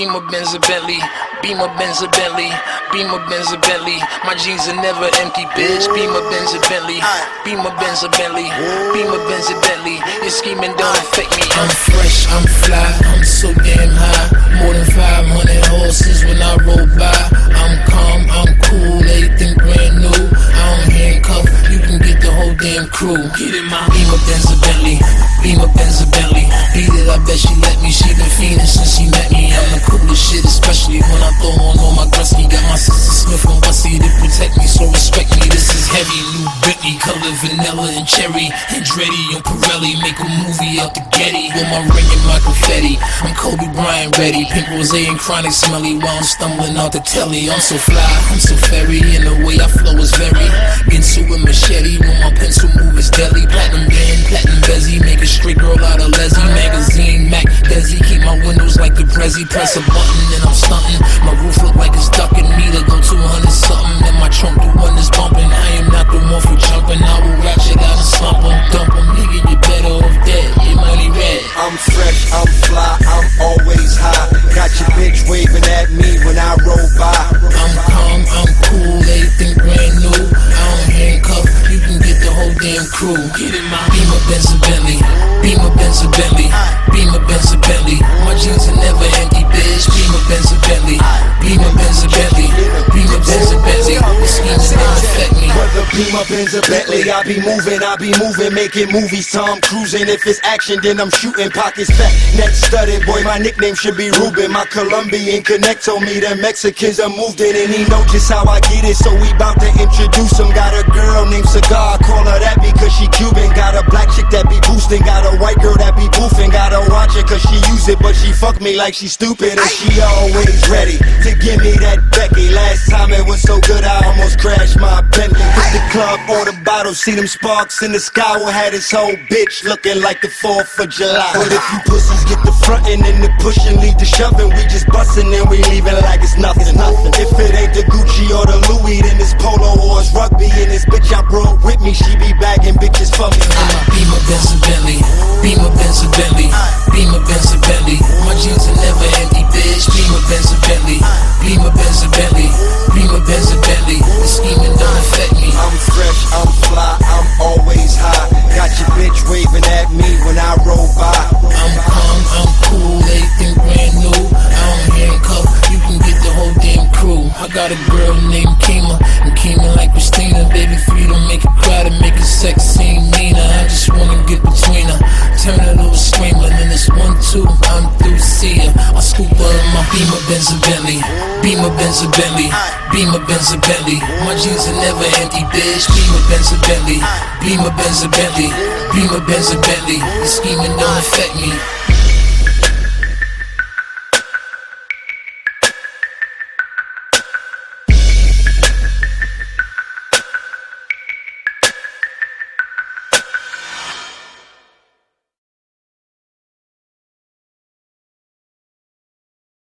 Beamer Benz a Bentley, Beamer Benz a Bentley, Beamer Benz a Bentley. My jeans are never empty, bitch. Beamer Benz a Bentley, Beamer Benz a Bentley, Beamer Benz a Bentley. Your scheming don't affect me. I'm fresh, I'm fly, I'm so damn high. More than 500 horses when I roll by. I'm calm, I'm cool, everything brand new. I don't handcuff, you can get the whole damn crew. Get in my Beamer Benz a Bentley, I bet she let me. She been fiending since she met me. I'm the coolest shit, especially when I throw on all my Gretzky. Got my sister Smith and Wessie to protect me, so respect me. This is heavy, new Bentley, color vanilla and cherry. Andretti and Pirelli make a movie out the Getty with my ring and my confetti. I'm Kobe Bryant ready, pink rose and chronic smelly while I'm stumbling out the telly. I'm so fly, I'm so fairy, and the way I flow is very into a machete. When my Prezi. Press a button and I'm stunting. My roof look like it's ducking me to go 200 something. And my trunk the one that's bumping. I am not the one for jumping. I will ratchet out and slump 'em, dump 'em. Nigga, you better off dead. Your money red. I'm fresh, I'm fly, I'm always high. Got your bitch waving at me when I roll by. I'm calm, I'm cool, everything brand new. I don't handcuff, you can get the whole damn crew. Benz, or Bentley, I be moving, I be moving, making movies. Tom cruising. If it's action, then I'm shooting. Pockets fat, neck studded. Boy, my nickname should be Ruben. My Colombian connect told me that Mexicans are moved in, and he know just how I get it. So we bout to introduce him. Got a girl named Cigar, call her that because she Cuban. Got a black chick that be boosting, got a white girl that be boofing. Gotta watch it cause she use it, but she fuck me like she stupid, and she always ready to give me that Becky. Last time it was so good, I almost crashed my. Hit the bottles, see them sparks in the sky. We had this whole bitch looking like the 4th of July. But if you pussies get the frontin' and the pushing, lead the shoving, we just bustin' and we leaving like it's nothing. nothing. If it ain't the Gucci or the Louis, then it's polo or it's rugby. And this bitch I brought with me, she be bagging bitches for me. Beamer Benz a Bentley, Beamer Benz a Bentley, Beamer Benz a Bentley. My jeans are never empty, bitch. Beamer Benz a Bentley, Beamer got a girl named Kima, and Kima like Christina. Baby, free to make it cry to make it sex seem meaner. I just wanna get between her, turn her to a screamer. Then it's one, two, I'm through, see her. I scoop her in my Beamer Benz Bentley, Beamer Benz Bentley, Beamer Benz Bentley. My jeans are never empty, bitch. Beamer Benz Bentley, Beamer Benz Bentley, Beamer Benz Bentley. The scheming don't affect me.